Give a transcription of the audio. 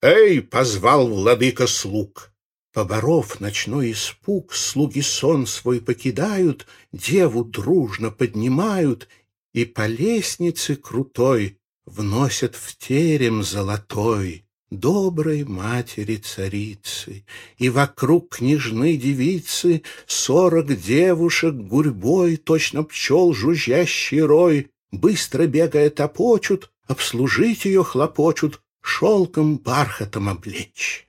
Эй, позвал владыка слуг. Поборов ночной испуг, слуги сон свой покидают, Деву дружно поднимают И по лестнице крутой Вносят в терем золотой Доброй матери-царицы. И вокруг княжны девицы Сорок девушек гурьбой, Точно пчел жужжащий рой, Быстро бегая топочут, Обслужить ее хлопочут, Шелком бархатом облечь.